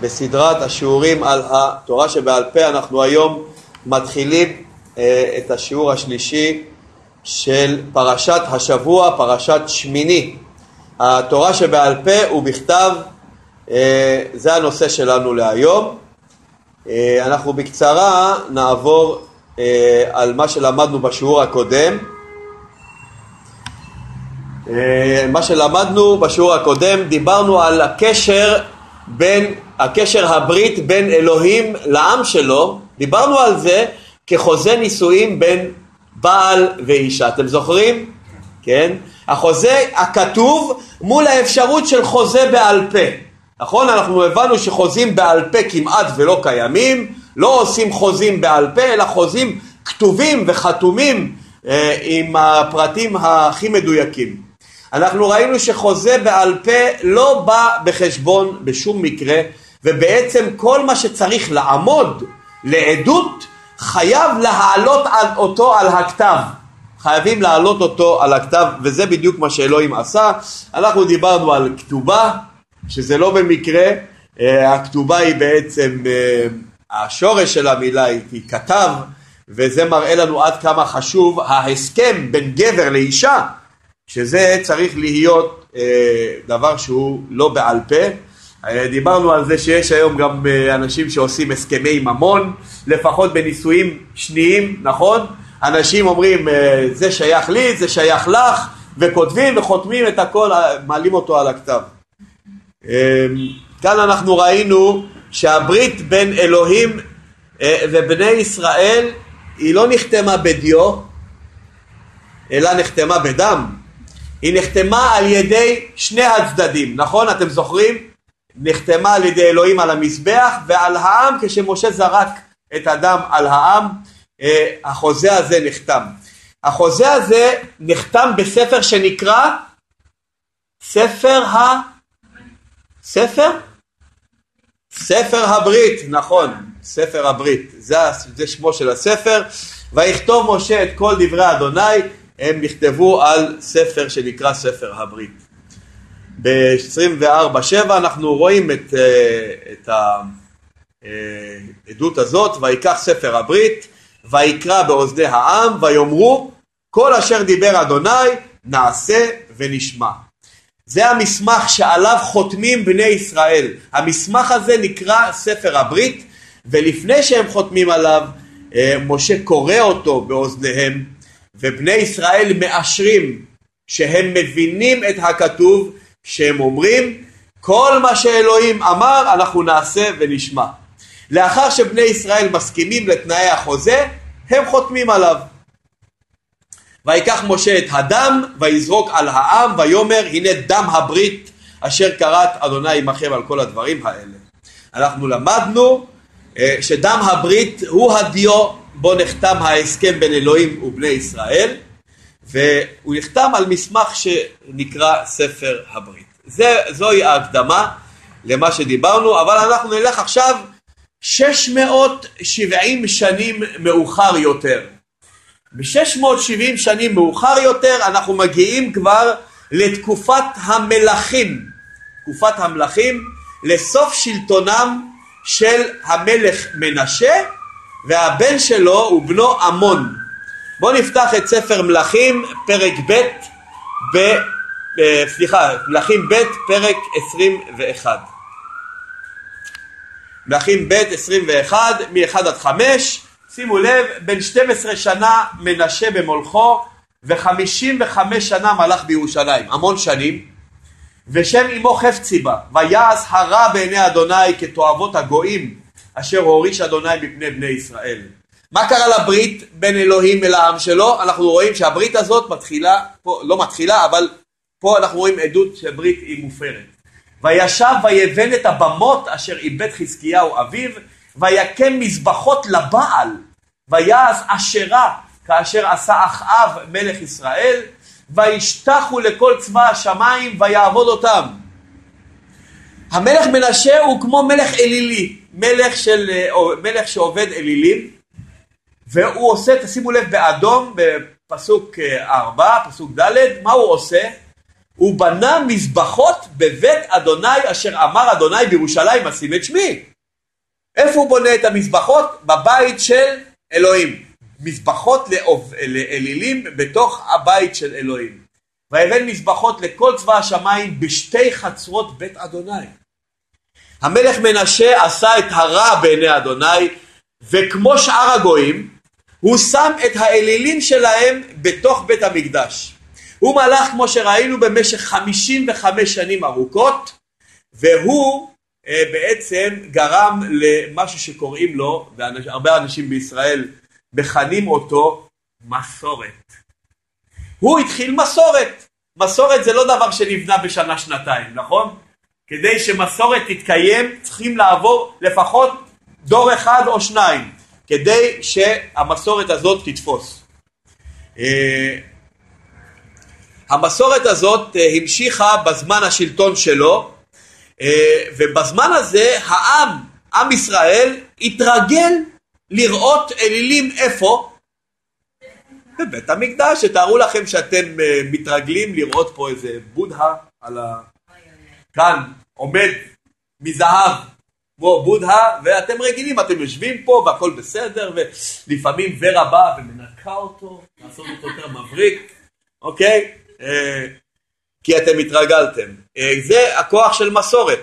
בסדרת השיעורים על התורה שבעל פה. אנחנו היום מתחילים אה, את השיעור השלישי של פרשת השבוע, פרשת שמיני. התורה שבעל פה ובכתב, אה, זה הנושא שלנו להיום. אה, אנחנו בקצרה נעבור אה, על מה שלמדנו בשיעור הקודם. אה, מה שלמדנו בשיעור הקודם, דיברנו על הקשר בין, הקשר הברית בין אלוהים לעם שלו, דיברנו על זה כחוזה נישואים בין בעל ואישה, אתם זוכרים? כן? החוזה הכתוב מול האפשרות של חוזה בעל פה, נכון? אנחנו הבנו שחוזים בעל פה כמעט ולא קיימים, לא עושים חוזים בעל פה, אלא חוזים כתובים וחתומים אה, עם הפרטים הכי מדויקים. אנחנו ראינו שחוזה בעל פה לא בא בחשבון בשום מקרה, ובעצם כל מה שצריך לעמוד לעדות חייב להעלות אותו על הכתב. חייבים להעלות אותו על הכתב, וזה בדיוק מה שאלוהים עשה. אנחנו דיברנו על כתובה, שזה לא במקרה, אה, הכתובה היא בעצם, אה, השורש של המילה היא כתב, וזה מראה לנו עד כמה חשוב ההסכם בין גבר לאישה, שזה צריך להיות אה, דבר שהוא לא בעל פה. אה, דיברנו על זה שיש היום גם אה, אנשים שעושים הסכמי ממון, לפחות בנישואים שניים, נכון? אנשים אומרים אה, זה שייך לי, זה שייך לך, וכותבים וחותמים את הכל, מעלים אותו על הכתב. כאן אנחנו ראינו שהברית בין אלוהים ובני ישראל היא לא נחתמה בדיו, אלא נחתמה בדם. היא נחתמה על ידי שני הצדדים, נכון? אתם זוכרים? נחתמה על ידי אלוהים על המזבח ועל העם כשמשה זרק את הדם על העם אה, החוזה הזה נחתם. החוזה הזה נחתם בספר שנקרא ספר ה... ספר? ספר הברית, נכון, ספר הברית, זה, זה שמו של הספר. ויכתוב משה את כל דברי אדוני, הם נכתבו על ספר שנקרא ספר הברית. ב-24-7 אנחנו רואים את, אה, את העדות הזאת, ויקח ספר הברית, ויקרא באוזני העם, ויאמרו כל אשר דיבר אדוני נעשה ונשמע. זה המסמך שעליו חותמים בני ישראל. המסמך הזה נקרא ספר הברית, ולפני שהם חותמים עליו, אה, משה קורא אותו באוזניהם, ובני ישראל מאשרים שהם מבינים את הכתוב, שהם אומרים כל מה שאלוהים אמר אנחנו נעשה ונשמע. לאחר שבני ישראל מסכימים לתנאי החוזה, הם חותמים עליו. ויקח משה את הדם ויזרוק על העם ויאמר הנה דם הברית אשר כרת אדוני עמכם על כל הדברים האלה. אנחנו למדנו אה, שדם הברית הוא הדיו בו נחתם ההסכם בין אלוהים ובני ישראל והוא נחתם על מסמך שנקרא ספר הברית. זה, זוהי ההקדמה למה שדיברנו אבל אנחנו נלך עכשיו 670 שנים מאוחר יותר ב-670 שנים מאוחר יותר אנחנו מגיעים כבר לתקופת המלכים, תקופת המלכים, לסוף שלטונם של המלך מנשה והבן שלו הוא בנו עמון. בואו נפתח את ספר מלכים פרק ב' ב... אה, סליחה, מלכים ב' פרק 21. מלכים ב' 21 מ-1 עד 5 שימו לב, בן 12 שנה מנשה במולכו ו-55 שנה מלך בירושלים, המון שנים, ושם אמו חפצי בה, ויעש הרע בעיני אדוני כתועבות הגויים, אשר הוריש אדוני מפני בני ישראל. מה קרה לברית בין אלוהים אל העם שלו? אנחנו רואים שהברית הזאת מתחילה, פה, לא מתחילה, אבל פה אנחנו רואים עדות שברית היא מופרת. וישב ויבן את הבמות אשר איבד חזקיהו אביו ויקם מזבחות לבעל, ויעש אשרה כאשר עשה אחאב מלך ישראל, וישתחו לכל צבא השמיים ויעבוד אותם. המלך מנשה הוא כמו מלך אלילי, מלך, של, מלך שעובד אלילים, והוא עושה, תשימו לב באדום, בפסוק 4, פסוק ד', מה הוא עושה? הוא בנה מזבחות בבית אדוני אשר אמר אדוני בירושלים אשים את שמי. איפה הוא בונה את המזבחות? בבית של אלוהים. מזבחות לאלילים בתוך הבית של אלוהים. ויבן מזבחות לכל צבא השמיים בשתי חצרות בית אדוני. המלך מנשה עשה את הרע בעיני אדוני וכמו שאר הגויים הוא שם את האלילים שלהם בתוך בית המקדש. הוא מלך כמו שראינו במשך 55 שנים ארוכות והוא אה, בעצם גרם למשהו שקוראים לו, והרבה אנשים בישראל מכנים אותו מסורת. הוא התחיל מסורת. מסורת זה לא דבר שנבנה בשנה שנתיים, נכון? כדי שמסורת תתקיים צריכים לעבור לפחות דור אחד או שניים כדי שהמסורת הזאת תתפוס. אה, המסורת הזאת אה, המשיכה בזמן השלטון שלו אה, ובזמן הזה העם, עם ישראל, התרגל לראות אלילים איפה? בבית המקדש, תארו לכם שאתם מתרגלים לראות פה איזה בודהה על ה... כאן עומד מזהב כמו בודהה ואתם רגילים, אתם יושבים פה והכל בסדר ולפעמים ורה באה ומנקה אותו, לעשות אותו יותר מבריק, אוקיי? אה, כי אתם התרגלתם. אה, זה הכוח של מסורת.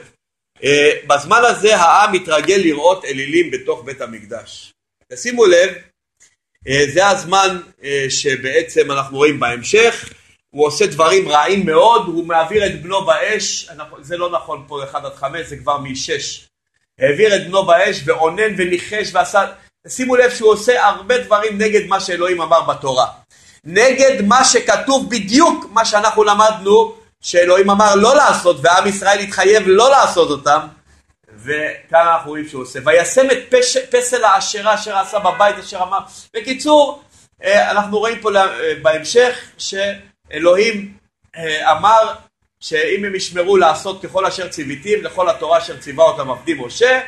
אה, בזמן הזה העם מתרגל לראות אלילים בתוך בית המקדש. תשימו לב, זה הזמן שבעצם אנחנו רואים בהמשך, הוא עושה דברים רעים מאוד, הוא מעביר את בנו באש, זה לא נכון פה 1 עד 5, זה כבר מ-6. העביר את בנו באש ואונן וניחש ועשה, שימו לב שהוא עושה הרבה דברים נגד מה שאלוהים אמר בתורה. נגד מה שכתוב בדיוק מה שאנחנו למדנו שאלוהים אמר לא לעשות ועם ישראל התחייב לא לעשות אותם וכאן אנחנו רואים שהוא עושה וישם את פש, פסל העשרה אשר עשה בבית אשר אמר בקיצור אה, אנחנו רואים פה אה, בהמשך שאלוהים אה, אמר שאם הם ישמרו לעשות ככל אשר ציוויתים לכל התורה אשר ציווה אותם עבדי משה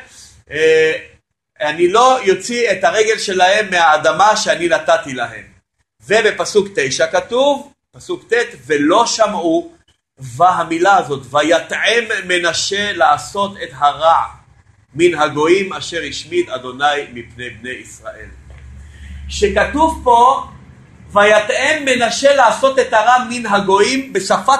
אני לא יוציא את הרגל שלהם מהאדמה שאני נתתי להם ובפסוק תשע כתוב, פסוק ט', ולא שמעו, והמילה הזאת, ויתאם מנשה לעשות את הרע מן הגויים אשר השמיד אדוני מפני בני ישראל. שכתוב פה, ויתאם מנשה לעשות את הרע מן הגויים, בשפה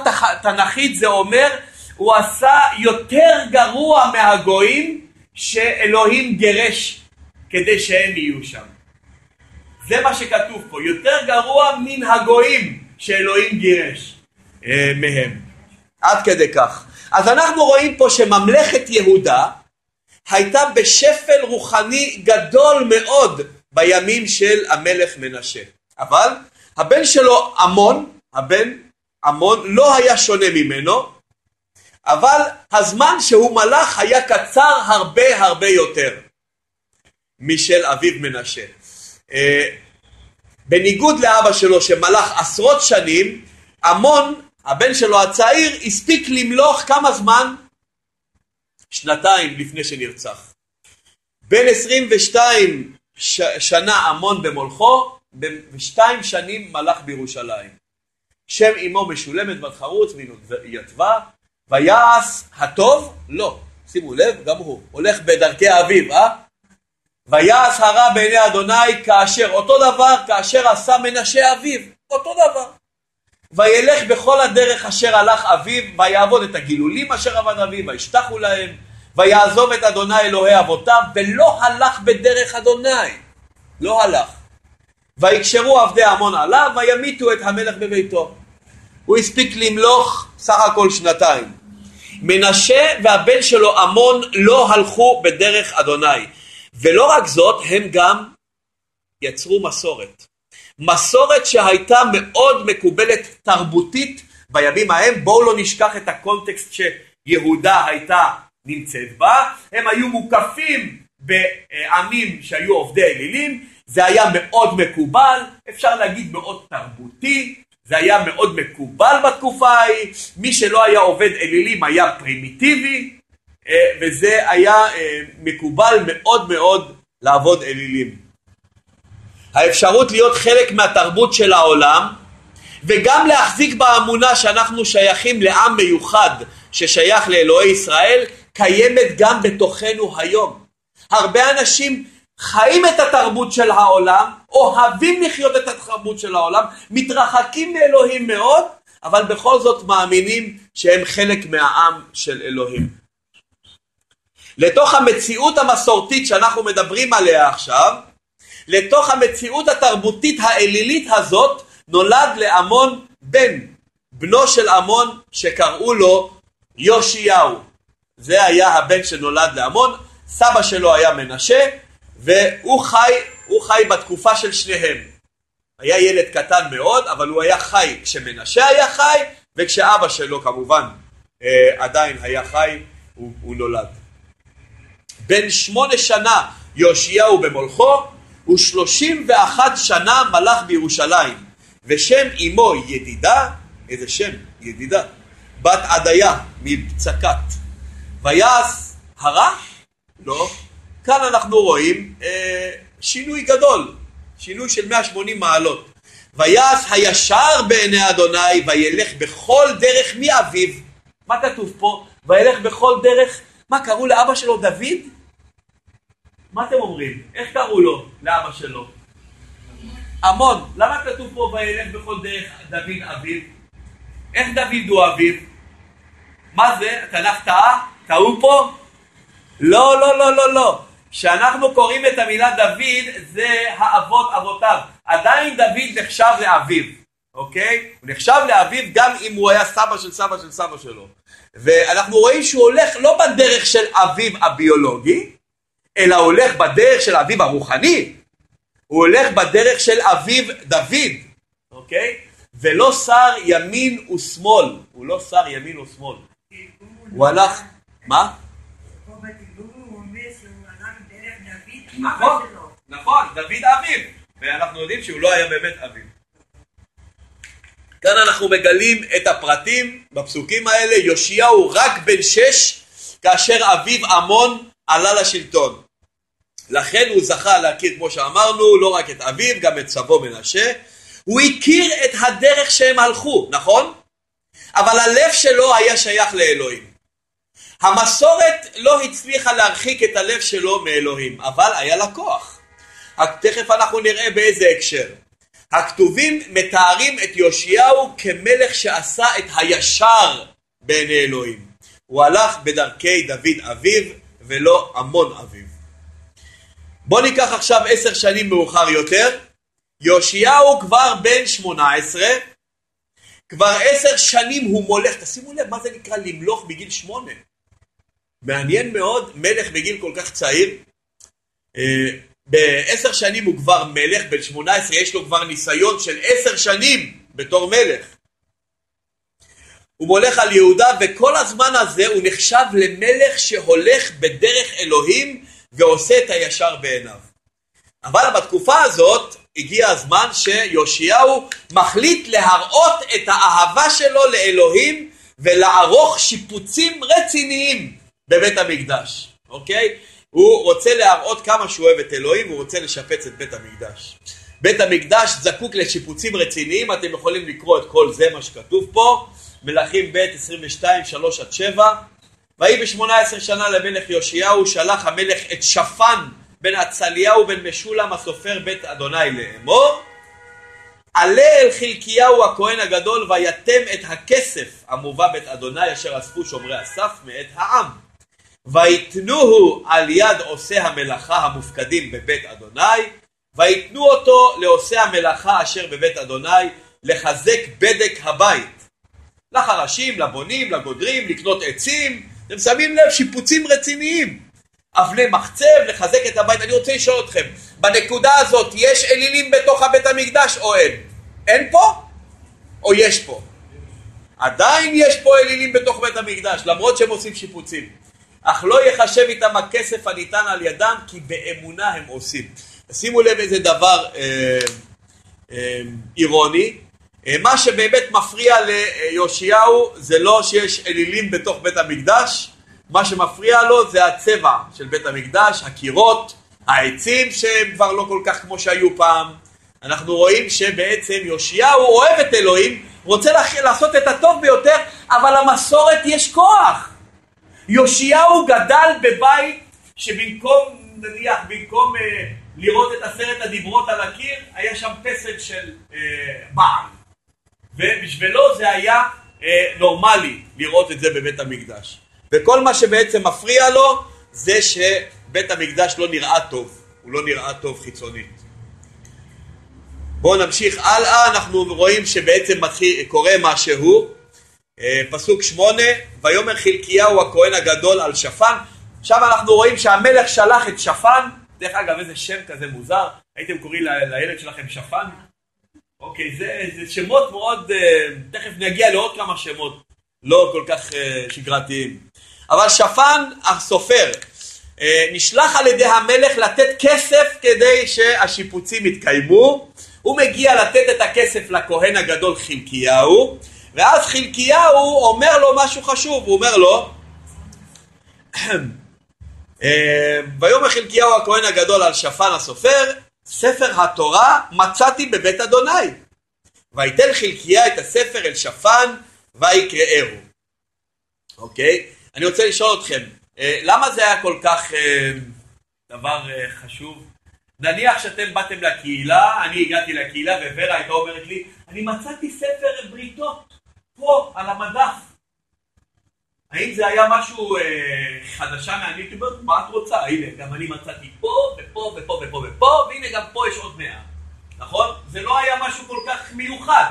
תנכית זה אומר, הוא עשה יותר גרוע מהגויים שאלוהים גירש כדי שהם יהיו שם. זה מה שכתוב פה, יותר גרוע מן הגויים שאלוהים גירש אה, מהם. עד כדי כך. אז אנחנו רואים פה שממלכת יהודה הייתה בשפל רוחני גדול מאוד בימים של המלך מנשה. אבל הבן שלו עמון, הבן עמון לא היה שונה ממנו, אבל הזמן שהוא מלך היה קצר הרבה הרבה יותר משל אביו מנשה. אה, בניגוד לאבא שלו שמלך עשרות שנים, עמון, הבן שלו הצעיר, הספיק למלוך כמה זמן? שנתיים לפני שנרצח. בין 22 ש... שנה עמון במולכו, ושתיים שנים מלך בירושלים. שם אמו משולמת בת חרוץ ויתבה, ויעש הטוב? לא. שימו לב, גם הוא. הולך בדרכי אביו, אה? ויעש הרע בעיני אדוני כאשר, אותו דבר כאשר עשה מנשה אביו, אותו דבר. וילך בכל הדרך אשר הלך אביו, ויעבוד את הגילולים אשר עבד אביו, וישתחו להם, ויעזוב את אדוני אלוהי אבותיו, ולא הלך בדרך אדוני, לא הלך. ויקשרו עבדי עמון עליו, וימיתו את המלך בביתו. הוא הספיק למלוך סך הכל שנתיים. מנשה והבן שלו עמון לא הלכו בדרך אדוני. ולא רק זאת, הם גם יצרו מסורת. מסורת שהייתה מאוד מקובלת תרבותית בימים ההם, בואו לא נשכח את הקונטקסט שיהודה הייתה נמצאת בה, הם היו מוקפים בעמים שהיו עובדי אלילים, זה היה מאוד מקובל, אפשר להגיד מאוד תרבותי, זה היה מאוד מקובל בתקופה ההיא, מי שלא היה עובד אלילים היה פרימיטיבי, אה, וזה היה אה, מקובל מאוד מאוד לעבוד אלילים. האפשרות להיות חלק מהתרבות של העולם וגם להחזיק באמונה שאנחנו שייכים לעם מיוחד ששייך לאלוהי ישראל, קיימת גם בתוכנו היום. הרבה אנשים חיים את התרבות של העולם, אוהבים לחיות את התרבות של העולם, מתרחקים מאלוהים מאוד, אבל בכל זאת מאמינים שהם חלק מהעם של אלוהים. לתוך המציאות המסורתית שאנחנו מדברים עליה עכשיו, לתוך המציאות התרבותית האלילית הזאת, נולד לעמון בן, בנו של עמון שקראו לו יאשיהו. זה היה הבן שנולד לעמון, סבא שלו היה מנשה, והוא חי, חי בתקופה של שניהם. היה ילד קטן מאוד, אבל הוא היה חי כשמנשה היה חי, וכשאבא שלו כמובן אה, עדיין היה חי, הוא, הוא נולד. בן שמונה שנה יאשיהו במולכו, ושלושים ואחת שנה מלך בירושלים, ושם אמו ידידה, איזה שם? ידידה, בת עדיה מבצקת. ויעש הרע? לא. כאן אנחנו רואים אה, שינוי גדול, שינוי של 180 מעלות. ויעש הישר בעיני אדוני וילך בכל דרך מאביו. מה כתוב פה? וילך בכל דרך, מה קראו לאבא שלו דוד? מה אתם אומרים? איך קראו לו, לאבא שלו? המון. למה כתוב פה וילך בכל דרך דוד אביו? איך דוד הוא אביו? מה זה? התנ"ך טעה? טעו פה? לא, לא, לא, לא, לא. כשאנחנו קוראים את המילה דוד, זה האבות אבותיו. עדיין דוד נחשב לאביו, אוקיי? הוא נחשב לאביו גם אם הוא היה סבא של סבא של סבא שלו. ואנחנו רואים שהוא הולך לא בדרך של אביו הביולוגי, אלא הולך בדרך של אביו הרוחני. הוא הולך בדרך של אביו דוד, אוקיי? ולא שר ימין ושמאל. הוא לא שר ימין ושמאל. הוא הלך... מה? נכון, נכון, דוד אביו, ואנחנו יודעים שהוא לא היה באמת אביו. כאן אנחנו מגלים את הפרטים בפסוקים האלה, יאשיהו רק בן שש כאשר אביו עמון עלה לשלטון. לכן הוא זכה להכיר, כמו שאמרנו, לא רק את אביו, גם את סבו מנשה. הוא הכיר את הדרך שהם הלכו, נכון? אבל הלב שלו היה שייך לאלוהים. המסורת לא הצליחה להרחיק את הלב שלו מאלוהים, אבל היה לה כוח. תכף אנחנו נראה באיזה הקשר. הכתובים מתארים את יאשיהו כמלך שעשה את הישר בעיני אלוהים. הוא הלך בדרכי דוד אביו ולא עמון אביו. בוא ניקח עכשיו עשר שנים מאוחר יותר. יאשיהו כבר בן שמונה עשרה, כבר עשר שנים הוא מולך, תשימו לב מה זה נקרא למלוך בגיל שמונה. מעניין מאוד, מלך בגיל כל כך צעיר, אה, בעשר שנים הוא כבר מלך, בן שמונה עשרה יש לו כבר ניסיון של עשר שנים בתור מלך. הוא מולך על יהודה וכל הזמן הזה הוא נחשב למלך שהולך בדרך אלוהים ועושה את הישר בעיניו. אבל בתקופה הזאת הגיע הזמן שיאשיהו מחליט להראות את האהבה שלו לאלוהים ולערוך שיפוצים רציניים בבית המקדש, אוקיי? הוא רוצה להראות כמה שהוא אוהב את אלוהים, הוא רוצה לשפץ את בית המקדש. בית המקדש זקוק לשיפוצים רציניים, אתם יכולים לקרוא את כל זה, מה שכתוב פה, מלכים ב' 22, 3 עד 7. ויהי בשמונה עשרה שנה למלך יאשיהו, שלח המלך את שפן בן עצליהו בן משולם הסופר בית אדוני לאמור, עלה אל חלקיהו הכהן הגדול ויתם את הכסף המובא בית אדוני אשר אספו שומרי הסף מאת העם. ויתנוהו על יד עושי המלאכה המופקדים בבית אדוני, ויתנו אותו לעושי המלאכה אשר בבית אדוני לחזק בדק הבית. לחרשים, לבונים, לגודרים, לקנות עצים, אתם שמים לב, שיפוצים רציניים. אבני מחצב, לחזק את הבית. אני רוצה לשאול אתכם, בנקודה הזאת יש אלילים בתוך הבית המקדש או אין? אין פה? או יש פה? עדיין יש פה אלילים בתוך בית המקדש, למרות שהם עושים שיפוצים. אך לא יחשב איתם הכסף הניתן על ידם, כי באמונה הם עושים. שימו לב איזה דבר אה, אה, אירוני. אה, מה שבאמת מפריע ליאשיהו זה לא שיש אלילים בתוך בית המקדש, מה שמפריע לו זה הצבע של בית המקדש, הקירות, העצים שהם כבר לא כל כך כמו שהיו פעם, אנחנו רואים שבעצם יאשיהו אוהב את אלוהים, רוצה לעשות את הטוב ביותר, אבל למסורת יש כוח. יאשיהו גדל בבית שבמקום, נניח, במקום אה, לראות את עשרת הדיברות על הקיר, היה שם פסל של אה, בעל. ובשבילו זה היה אה, נורמלי לראות את זה בבית המקדש. וכל מה שבעצם מפריע לו זה שבית המקדש לא נראה טוב, הוא לא נראה טוב חיצונית. בואו נמשיך הלאה, אנחנו רואים שבעצם מתחיל, קורה משהו, פסוק שמונה, ויאמר חלקיהו הכהן הגדול על שפן, עכשיו אנחנו רואים שהמלך שלח את שפן, דרך אגב איזה שם כזה מוזר, הייתם קוראים לילד שלכם שפן? אוקיי, זה, זה שמות מאוד, אה, תכף נגיע לעוד כמה שמות לא כל כך אה, שגרתיים. אבל שפן הסופר נשלח על ידי המלך לתת כסף כדי שהשיפוצים יתקיימו. הוא מגיע לתת את הכסף לכהן הגדול חלקיהו, ואז חלקיהו אומר לו משהו חשוב, הוא אומר לו, אה, ויאמר חלקיהו הכהן הגדול על שפן הסופר, ספר התורה מצאתי בבית אדוני. ויתן חלקיה את הספר אל שפן ויקראהו. אוקיי? אני רוצה לשאול אתכם, אה, למה זה היה כל כך אה, דבר חשוב? נניח שאתם באתם לקהילה, אני הגעתי לקהילה ווורה הייתה אומרת לי, אני מצאתי ספר בריתות פה על המדף. האם זה היה משהו אה, חדשה מהמיוטיובר? מה את רוצה? הנה, גם אני מצאתי פה ופה ופה ופה ופה, והנה גם פה יש עוד מאה. נכון? זה לא היה משהו כל כך מיוחד.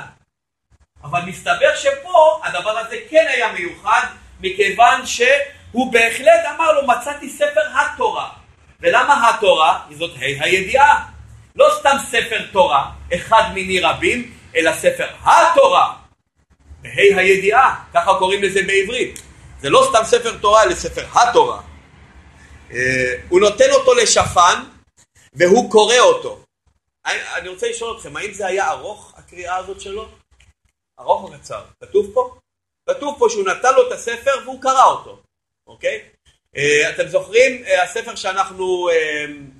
אבל מסתבר שפה הדבר הזה כן היה מיוחד, מכיוון שהוא בהחלט אמר לו, מצאתי ספר התורה. ולמה התורה? כי זאת ה' הידיעה. לא סתם ספר תורה, אחד מיני רבים, אלא ספר התורה, ה' הידיעה, ככה קוראים לזה בעברית. זה לא סתם ספר תורה, אלא ספר התורה. אה, הוא נותן אותו לשפן, והוא קורא אותו. אני רוצה לשאול אתכם, האם זה היה ארוך, הקריאה הזאת שלו? ארוך או קצר? כתוב פה? כתוב פה שהוא נתן לו את הספר והוא קרא אותו, אוקיי? אה, אתם זוכרים, אה, הספר שאנחנו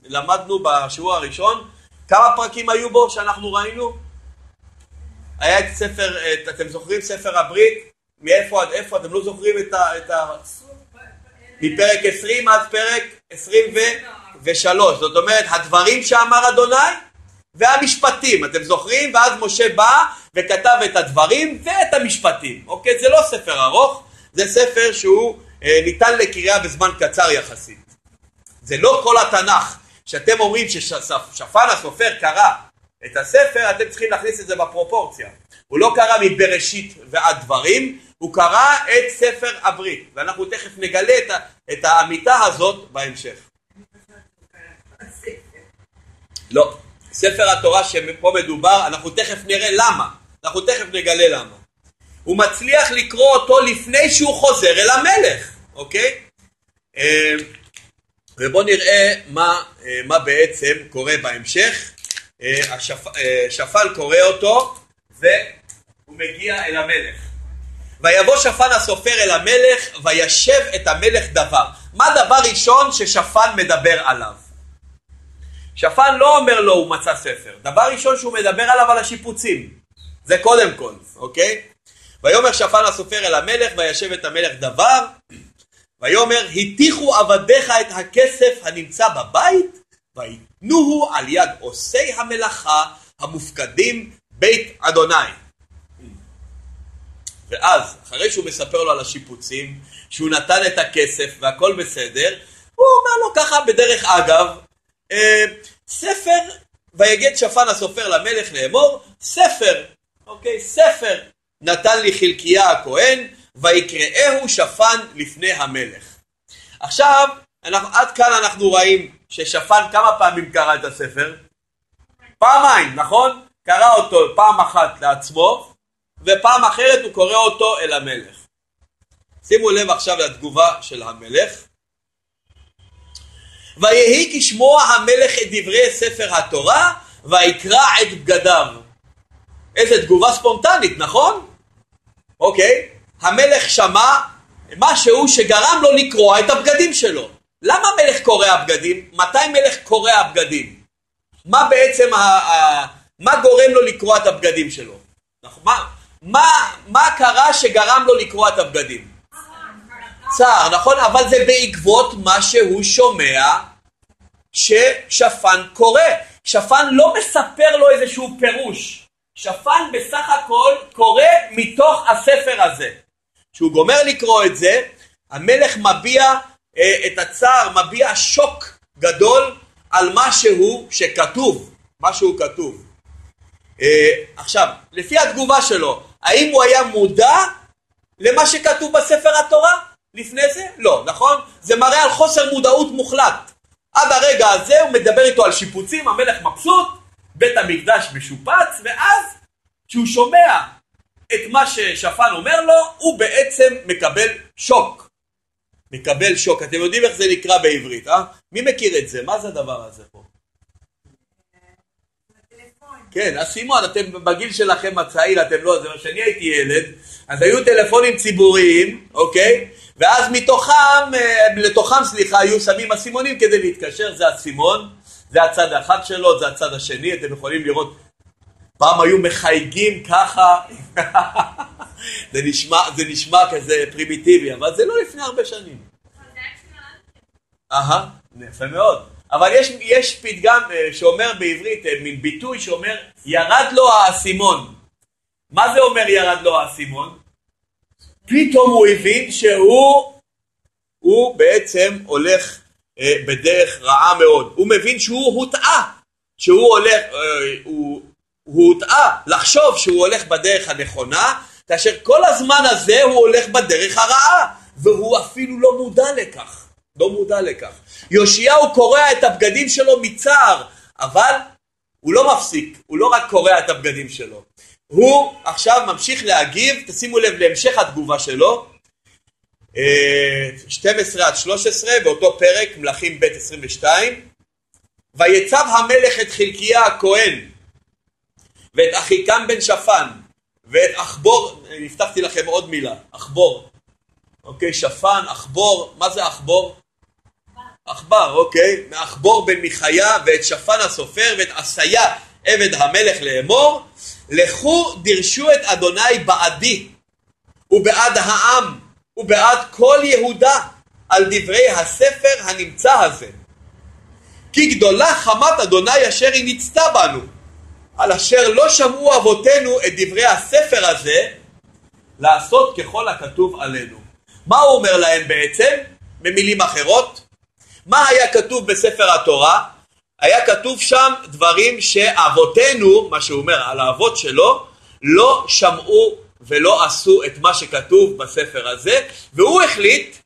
למדנו בשיעור הראשון, כמה פרקים היו בו שאנחנו ראינו? היה את ספר, אתם זוכרים ספר הברית? מאיפה עד איפה? אתם לא זוכרים את ה... את ה... מפרק 20 עד פרק 23. זאת אומרת, הדברים שאמר אדוני והמשפטים. אתם זוכרים? ואז משה בא וכתב את הדברים ואת המשפטים. אוקיי? זה לא ספר ארוך, זה ספר שהוא אה, ניתן לקריאה בזמן קצר יחסית. זה לא כל התנ"ך. כשאתם אומרים ששפן הסופר קרא את הספר, אתם צריכים להכניס את זה בפרופורציה. הוא לא קרא מבראשית ועד דברים, הוא קרא את ספר הברית. ואנחנו תכף נגלה את, את האמיתה הזאת בהמשך. לא, ספר התורה שפה מדובר, אנחנו תכף נראה למה. אנחנו תכף נגלה למה. הוא מצליח לקרוא אותו לפני שהוא חוזר אל המלך. אוקיי? אה, ובואו נראה מה, אה, מה בעצם קורה בהמשך. אה, השפן קורא אותו והוא מגיע אל המלך. ויבוא שפן הסופר אל המלך וישב את המלך דבר. מה דבר ראשון ששפן מדבר עליו? שפן לא אומר לו הוא מצא ספר. דבר ראשון שהוא מדבר עליו על השיפוצים. זה קודם כל, אוקיי? ויאמר שפן הסופר אל המלך וישב את המלך דבר ויאמר, הטיחו עבדיך את הכסף הנמצא בבית, ויתנוהו על יד עושי המלאכה המופקדים בית אדוני. ואז, אחרי שהוא מספר לו על השיפוצים, שהוא נתן את הכסף והכל בסדר, הוא אומר לו ככה בדרך אגב, אה, ספר, ויגד שפן הסופר למלך לאמור, ספר, אוקיי, ספר נתן לי חלקיה הכהן, ויקראהו שפן לפני המלך. עכשיו, אנחנו, עד כאן אנחנו רואים ששפן כמה פעמים קרא את הספר? פעמיים, נכון? קרא אותו פעם אחת לעצמו, ופעם אחרת הוא קורא אותו אל המלך. שימו לב עכשיו לתגובה של המלך. ויהי כשמוע המלך את דברי ספר התורה, ויקרע את בגדיו. איזה תגובה ספונטנית, נכון? אוקיי, המלך שמע משהו שגרם לו לקרוע את הבגדים שלו. למה מלך קורע בגדים? מתי מלך קורע בגדים? מה בעצם מה גורם לו לקרוע את הבגדים שלו? נכון, מה, מה, מה קרה שגרם לו לקרוע את הבגדים? צער, נכון? אבל זה בעקבות מה שהוא שומע ששפן קורא. שפן לא מספר לו איזשהו פירוש. שפן בסך הכל קורא מתוך הספר הזה. כשהוא גומר לקרוא את זה, המלך מביע את הצער, מביע שוק גדול על משהו שכתוב, משהו כתוב. אה, עכשיו, לפי התגובה שלו, האם הוא היה מודע למה שכתוב בספר התורה לפני זה? לא, נכון? זה מראה על חוסר מודעות מוחלט. עד הרגע הזה הוא מדבר איתו על שיפוצים, המלך מבסוט, בית המקדש משופץ, ואז כשהוא שומע את מה ששפן אומר לו, הוא בעצם מקבל שוק. מקבל שוק. אתם יודעים איך זה נקרא בעברית, אה? מי מכיר את זה? מה זה הדבר הזה פה? כן, אסימון, אתם בגיל שלכם הצעיר, אתם לא, זה מה שאני הייתי ילד, אז היו טלפונים ציבוריים, אוקיי? ואז מתוכם, אה, לתוכם, סליחה, היו שמים אסימונים כדי להתקשר, זה אסימון, זה הצד האחד שלו, זה הצד השני, אתם יכולים לראות, פעם היו מחייגים ככה, זה, נשמע, זה נשמע כזה פרימיטיבי, אבל זה לא לפני הרבה שנים. אהה, יפה מאוד. אבל יש, יש פתגם אה, שאומר בעברית, אה, מין ביטוי שאומר, ירד לו האסימון. מה זה אומר ירד לו האסימון? פתאום הוא הבין שהוא הוא בעצם הולך אה, בדרך רעה מאוד. הוא מבין שהוא הוטעה, שהוא הולך, אה, הוא, הוא הוטעה לחשוב שהוא הולך בדרך הנכונה, כאשר כל הזמן הזה הוא הולך בדרך הרעה, והוא אפילו לא מודע לכך. לא מודע לכך. יאשיהו קורע את הבגדים שלו מצער, אבל הוא לא מפסיק, הוא לא רק קורע את הבגדים שלו. הוא עכשיו ממשיך להגיב, תשימו לב להמשך התגובה שלו, 12 אה, עד 13 באותו פרק, מלכים ב' 22, ויצב המלך את חלקיה הכהן ואת אחיקם בן שפן ואת אחבור, הבטחתי לכם עוד מילה, אחבור, אוקיי, שפן, אחבור, מה זה אחבור? עכבר, אוקיי, מאחבור בן מיכיה ואת שפן הסופר ואת עשיה עבד המלך לאמור לכו דרשו את אדוני בעדי ובעד העם ובעד כל יהודה על דברי הספר הנמצא הזה. כי גדולה חמת אדוני אשר היא ניצתה בנו, על אשר לא שמעו אבותינו את דברי הספר הזה, לעשות ככל הכתוב עלינו. מה הוא אומר להם בעצם? במילים אחרות, מה היה כתוב בספר התורה? היה כתוב שם דברים שאבותינו, מה שהוא אומר על האבות שלו, לא שמעו ולא עשו את מה שכתוב בספר הזה, והוא החליט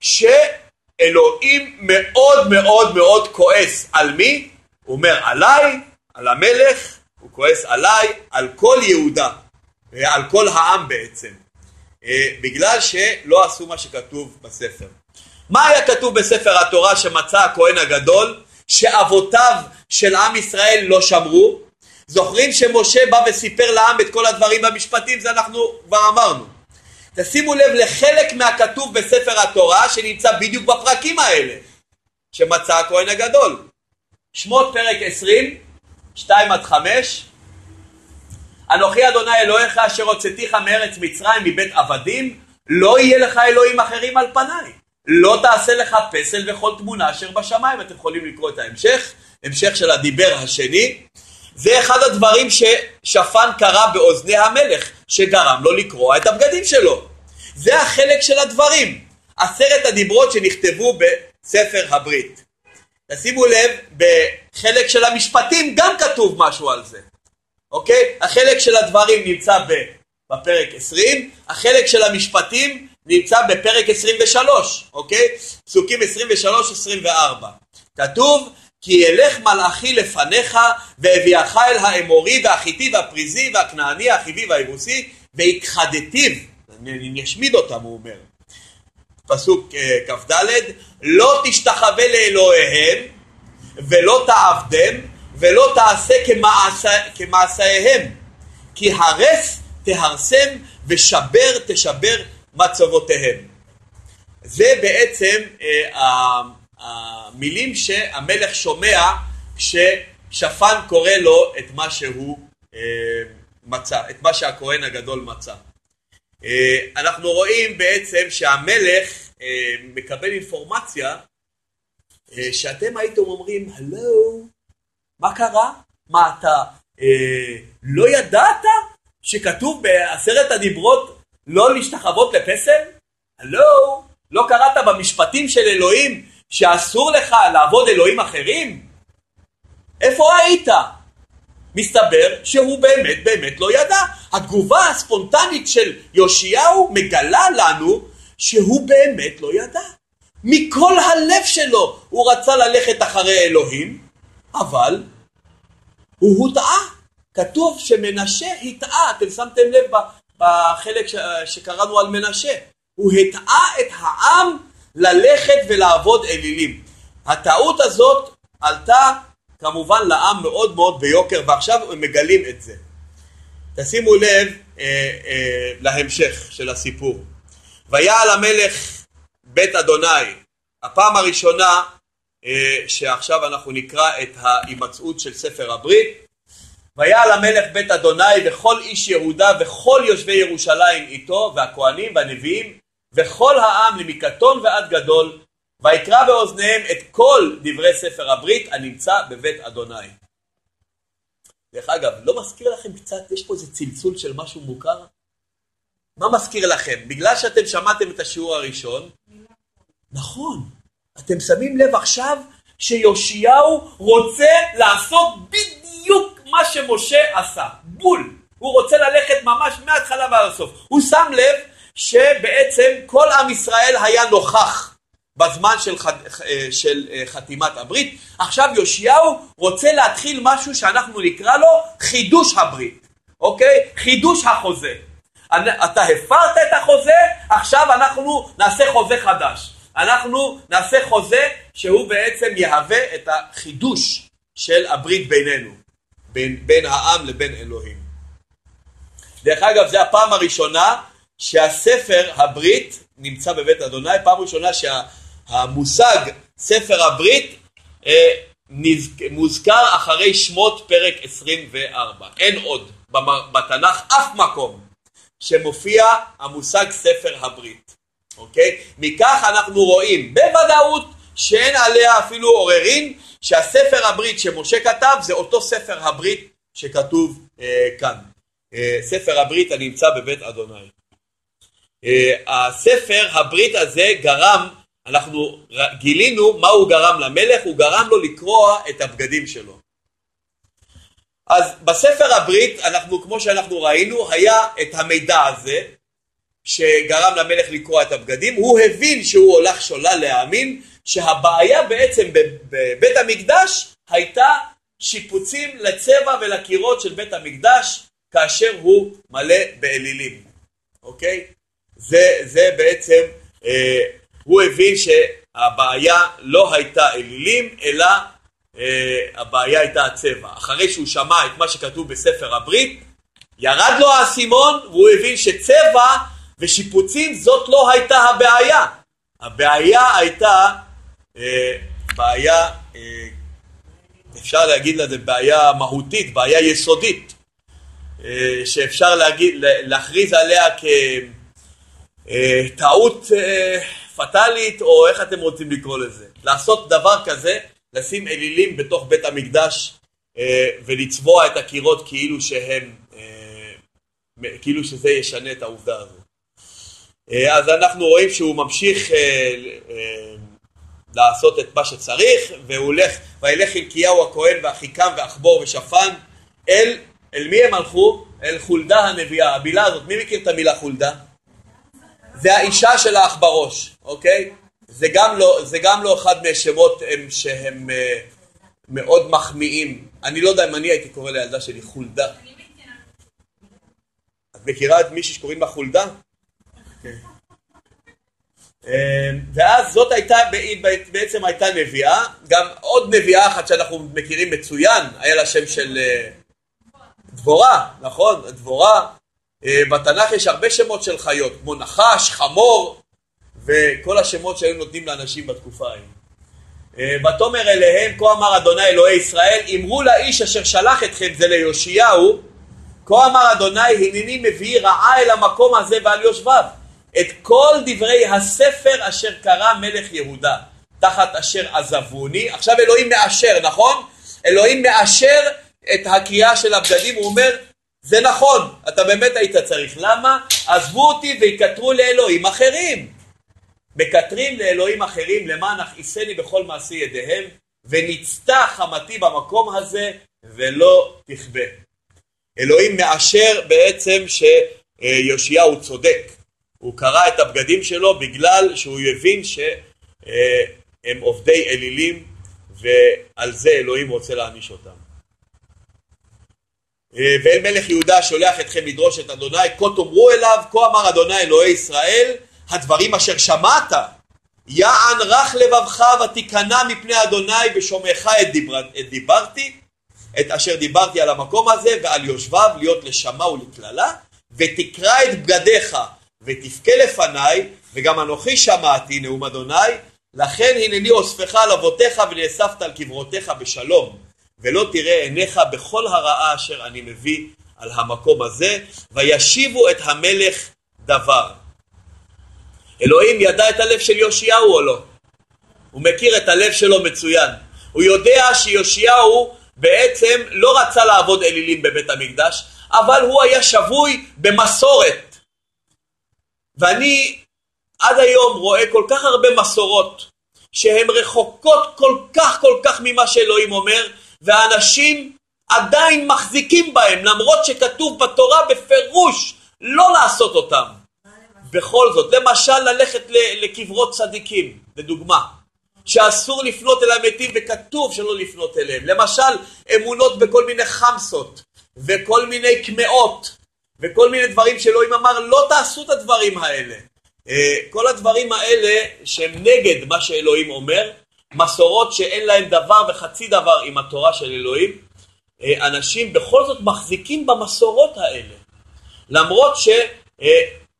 שאלוהים מאוד מאוד מאוד כועס על מי? הוא אומר עליי, על המלך, הוא כועס עליי, על כל יהודה, על כל העם בעצם, אה, בגלל שלא עשו מה שכתוב בספר. מה היה כתוב בספר התורה שמצא הכהן הגדול? שאבותיו של עם ישראל לא שמרו. זוכרים שמשה בא וסיפר לעם את כל הדברים במשפטים, זה אנחנו כבר אמרנו. תשימו לב לחלק מהכתוב בספר התורה שנמצא בדיוק בפרקים האלה, שמצא הכהן הגדול. שמות פרק 20, 2 עד 5. אנוכי אדוני אלוהיך אשר הוצאתיך מארץ מצרים מבית עבדים, לא יהיה לך אלוהים אחרים על פניי. לא תעשה לך פסל וכל תמונה אשר בשמיים. אתם יכולים לקרוא את ההמשך, המשך של הדיבר השני. זה אחד הדברים ששפן קרא באוזני המלך, שגרם לו לקרוע את הבגדים שלו. זה החלק של הדברים, עשרת הדיברות שנכתבו בספר הברית. תשימו לב, בחלק של המשפטים גם כתוב משהו על זה, אוקיי? החלק של הדברים נמצא בפרק 20, החלק של המשפטים נמצא בפרק 23, אוקיי? פסוקים 23-24. כתוב, כי ילך מלאכי לפניך והביאך אל האמורי והחיטי והפריזי והכנעני החיבי והיבוסי והכחדתיו, אני אשמיד אותם הוא אומר. פסוק אה, כ"ד, לא תשתחווה לאלוהיהם ולא תעבדם ולא תעשה כמעשה, כמעשיהם כי הרס תהרסם ושבר תשבר מצבותיהם. זה בעצם אה, המילים שהמלך שומע כשהוא שפן קורא לו את מה שהוא אה, מצא, את מה שהכהן הגדול מצא. אה, אנחנו רואים בעצם שהמלך אה, מקבל אינפורמציה אה, שאתם הייתם אומרים, הלו, מה קרה? מה אתה לא ידעת שכתוב בעשרת הדיברות לא להשתחוות לפסל? הלו, לא קראת במשפטים של אלוהים שאסור לך לעבוד אלוהים אחרים? איפה היית? מסתבר שהוא באמת באמת לא ידע. התגובה הספונטנית של יאשיהו מגלה לנו שהוא באמת לא ידע. מכל הלב שלו הוא רצה ללכת אחרי אלוהים, אבל הוא הוטעה. כתוב שמנשה הטעה, אתם שמתם לב בחלק שקראנו על מנשה. הוא הטעה את העם ללכת ולעבוד אלילים. הטעות הזאת עלתה כמובן לעם מאוד מאוד ביוקר ועכשיו הם מגלים את זה. תשימו לב אה, אה, להמשך של הסיפור. ויעל המלך בית אדוני, הפעם הראשונה אה, שעכשיו אנחנו נקרא את ההימצאות של ספר הברית. ויעל המלך בית אדוני וכל איש יהודה וכל יושבי ירושלים איתו והכהנים והנביאים וכל העם למקטון ועד גדול ויקרא באוזניהם את כל דברי ספר הברית הנמצא בבית אדוני. דרך אגב, לא מזכיר לכם קצת, יש פה איזה צלצול של משהו מוכר? מה מזכיר לכם? בגלל שאתם שמעתם את השיעור הראשון, נכון, אתם שמים לב עכשיו שיאשיהו רוצה לעשות בדיוק מה שמשה עשה, בול. הוא רוצה ללכת ממש מההתחלה ועד הסוף. הוא שם לב שבעצם כל עם ישראל היה נוכח בזמן של, ח... של אה, חתימת הברית. עכשיו יאשיהו רוצה להתחיל משהו שאנחנו נקרא לו חידוש הברית, אוקיי? חידוש החוזה. אתה הפרת את החוזה, עכשיו אנחנו נעשה חוזה חדש. אנחנו נעשה חוזה שהוא בעצם יהווה את החידוש של הברית בינינו, בין, בין העם לבין אלוהים. דרך אגב, זו הפעם הראשונה שהספר הברית נמצא בבית אדוני, פעם ראשונה שהמושג ספר הברית אה, מוזכר אחרי שמות פרק 24. אין עוד בתנ"ך אף מקום שמופיע המושג ספר הברית. אוקיי? מכך אנחנו רואים בוודאות שאין עליה אפילו עוררין שהספר הברית שמשה כתב זה אותו ספר הברית שכתוב אה, כאן. אה, ספר הברית הנמצא בבית אדוני. אה, הספר הברית הזה גרם, אנחנו גילינו מה הוא גרם למלך, הוא גרם לו לקרוע את הבגדים שלו. אז בספר הברית, אנחנו, כמו שאנחנו ראינו, היה את המידע הזה, שגרם למלך לקרוע את הבגדים, הוא הבין שהוא הולך שולל להאמין שהבעיה בעצם בבית המקדש הייתה שיפוצים לצבע ולקירות של בית המקדש כאשר הוא מלא באלילים, אוקיי? זה, זה בעצם, אה, הוא הבין שהבעיה לא הייתה אלילים אלא אה, הבעיה הייתה הצבע. אחרי שהוא שמע את מה שכתוב בספר הברית, ירד לו האסימון והוא הבין שצבע ושיפוצים זאת לא הייתה הבעיה. הבעיה הייתה אה, בעיה, אה, אפשר להגיד לזה בעיה מהותית, בעיה יסודית, אה, שאפשר להגיד, להכריז עליה כטעות אה, אה, פטאלית, או איך אתם רוצים לקרוא לזה. לעשות דבר כזה, לשים אלילים בתוך בית המקדש אה, ולצבוע את הקירות כאילו שהם, אה, כאילו שזה ישנה את העובדה הזו. אה, אז אנחנו רואים שהוא ממשיך לעשות את מה שצריך, והוא הולך, וילך חלקיהו הכהן ואחיקם ואחבור ושפן, אל, אל מי הם הלכו? אל חולדה הנביאה. המילה הזאת, מי מכיר את המילה חולדה? זה האישה של העכברוש, אוקיי? זה גם לא, זה גם לא אחד מהשמות הם, שהם מאוד מחמיאים. אני לא יודע אם אני הייתי קורא לילדה שלי חולדה. את מכירה את מישהי שקוראים לה חולדה? אמ, ואז זאת הייתה, בעצם הייתה נביאה, גם עוד נביאה אחת שאנחנו מכירים מצוין, היה לה שם של אה, דבורה, נכון? דבורה. אה, בתנ"ך יש הרבה שמות של חיות, כמו נחש, חמור, וכל השמות שהיו נותנים לאנשים בתקופה ההיא. אה, ותאמר אליהם, כה אמר אדוני אלוהי ישראל, אמרו לאיש אשר שלח אתכם, זה ליאשיהו, כה אמר אדוני, הנני מביא רעה אל המקום הזה ועל יושביו, את כל דברי הספר אשר קרא מלך יהודה, תחת אשר עזבוני. עכשיו אלוהים מאשר, נכון? אלוהים מאשר את הקריאה של הבגדים, הוא אומר, זה נכון, אתה באמת היית צריך. למה? עזבו אותי ויקטרו לאלוהים אחרים. מקטרים לאלוהים אחרים למען הכעיסני בכל מעשי ידיהם, ונצתה חמתי במקום הזה ולא תכבה. אלוהים מאשר בעצם שיאשיהו צודק. הוא קרע את הבגדים שלו בגלל שהוא הבין שהם עובדי אלילים ועל זה אלוהים רוצה להעניש אותם. ואל מלך יהודה שולח אתכם לדרוש את אדוני, כה תאמרו אליו, כה אמר אדוני אלוהי ישראל, הדברים אשר שמעת, יען רך לבבך ותיכנע מפני אדוני בשומעך את, דיבר, את דיברתי, את אשר דיברתי על המקום הזה ועל יושביו להיות לשמה ולקללה, ותקרא את בגדיך ותבכה לפניי, וגם אנוכי שמעתי נאום אדוני, לכן הנני אוספך על אבותיך ונאספת על קברותיך בשלום, ולא תראה עיניך בכל הרעה אשר אני מביא על המקום הזה, וישיבו את המלך דבר. אלוהים ידע את הלב של יאשיהו או לא? הוא מכיר את הלב שלו מצוין. הוא יודע שיאשיהו בעצם לא רצה לעבוד אלילים בבית המקדש, אבל הוא היה שבוי במסורת. ואני עד היום רואה כל כך הרבה מסורות שהן רחוקות כל כך כל כך ממה שאלוהים אומר, והאנשים עדיין מחזיקים בהם, למרות שכתוב בתורה בפירוש לא לעשות אותם. בכל זאת, למשל ללכת לקברות צדיקים, לדוגמה, שאסור לפנות אל המתים וכתוב שלא לפנות אליהם. למשל, אמונות בכל מיני חמסות וכל מיני קמעות וכל מיני דברים שאלוהים אמר לא תעשו את הדברים האלה. אה, כל הדברים האלה שהם נגד מה שאלוהים אומר, מסורות שאין להם דבר וחצי דבר עם התורה של אלוהים, אה, אנשים בכל זאת מחזיקים במסורות האלה. למרות ש... אה,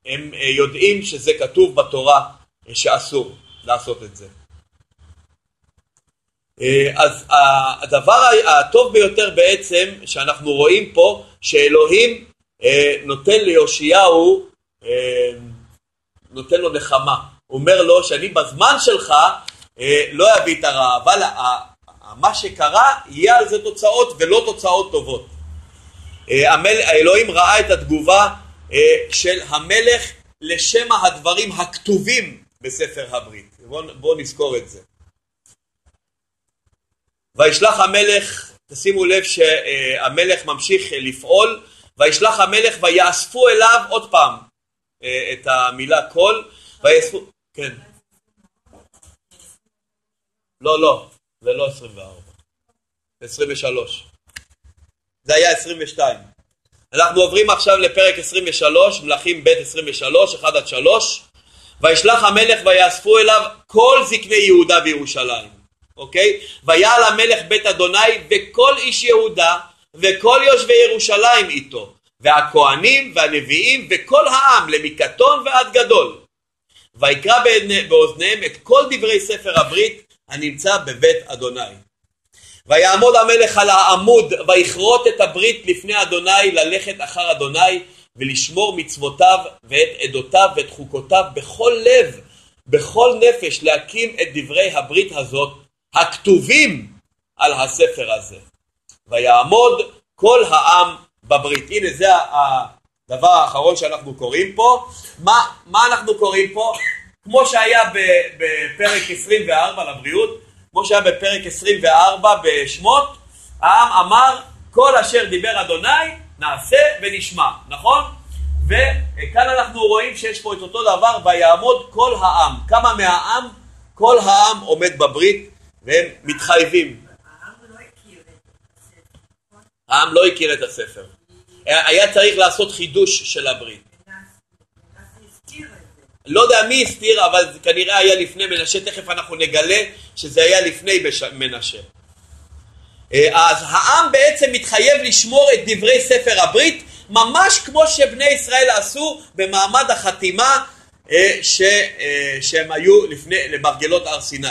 אה, יודעים שזה כתוב בתורה שאסור לעשות את זה. אז הדבר הטוב ביותר בעצם שאנחנו רואים פה שאלוהים נותן ליאשיהו, נותן לו נחמה. אומר לו שאני בזמן שלך לא אביא את הרע, אבל מה שקרה יהיה על זה תוצאות ולא תוצאות טובות. האלוהים ראה את התגובה אה, של המלך לשם הדברים הכתובים בספר הברית. בואו בוא נזכור את זה. וישלח המלך, תשימו לב שהמלך ממשיך לפעול, וישלח המלך ויאספו אליו עוד פעם אה, את המילה קול, ויאספו, כן. לא, לא, זה לא 24, 23. זה היה 22. אנחנו עוברים עכשיו לפרק 23, מלכים ב' 23, 1 עד 3. וישלח המלך ויאספו אליו כל זקני יהודה וירושלים, אוקיי? ויעל המלך בית אדוני וכל איש יהודה וכל יושבי ירושלים איתו, והכהנים והנביאים וכל העם למקטון ועד גדול. ויקרא באוזניהם את כל דברי ספר הברית הנמצא בבית אדוני. ויעמוד המלך על העמוד ויכרות את הברית לפני אדוני ללכת אחר אדוני ולשמור מצוותיו ואת עדותיו ואת חוקותיו בכל לב, בכל נפש להקים את דברי הברית הזאת הכתובים על הספר הזה. ויעמוד כל העם בברית. הנה זה הדבר האחרון שאנחנו קוראים פה. מה, מה אנחנו קוראים פה? כמו שהיה בפרק 24 לבריאות, כמו שהיה בפרק 24 בשמות, העם אמר כל אשר דיבר אדוני נעשה ונשמע, נכון? וכאן אנחנו רואים שיש פה את אותו דבר, ויעמוד כל העם. כמה מהעם? כל העם עומד בברית והם מתחייבים. העם לא הכיר את הספר. היה צריך לעשות חידוש של הברית. לא יודע מי הסתיר, אבל זה כנראה היה לפני מנשה, תכף אנחנו נגלה שזה היה לפני בש... מנשה. אה, אז העם בעצם מתחייב לשמור את דברי ספר הברית, ממש כמו שבני ישראל עשו במעמד החתימה אה, ש... אה, שהם היו לפני, למרגלות הר סיני.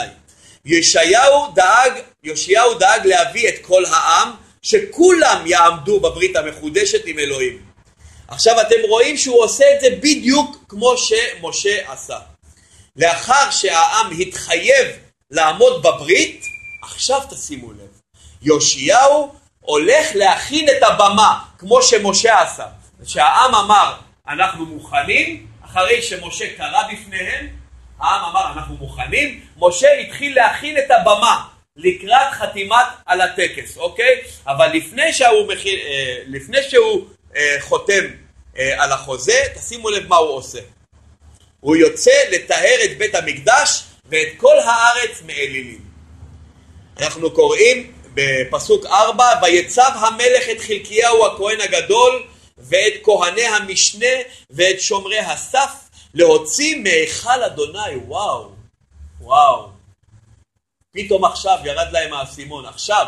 ישעיהו דאג, יאשיהו דאג להביא את כל העם, שכולם יעמדו בברית המחודשת עם אלוהים. עכשיו אתם רואים שהוא עושה את זה בדיוק כמו שמשה עשה. לאחר שהעם התחייב לעמוד בברית, עכשיו תשימו לב, יאשיהו הולך להכין את הבמה, כמו שמשה עשה. כשהעם אמר, אנחנו מוכנים, אחרי שמשה קרא בפניהם, העם אמר, אנחנו מוכנים, משה התחיל להכין את הבמה לקראת חתימת על הטקס, אוקיי? אבל לפני שהוא, מכין, אה, לפני שהוא חותם אה, על החוזה, תשימו לב מה הוא עושה. הוא יוצא לטהר את בית המקדש ואת כל הארץ מאלילים. אנחנו קוראים בפסוק 4, ויצב המלך את חלקיהו הכהן הגדול ואת כהני המשנה ואת שומרי הסף להוציא מהיכל אדוני, וואו, וואו. פתאום עכשיו ירד להם האסימון, עכשיו.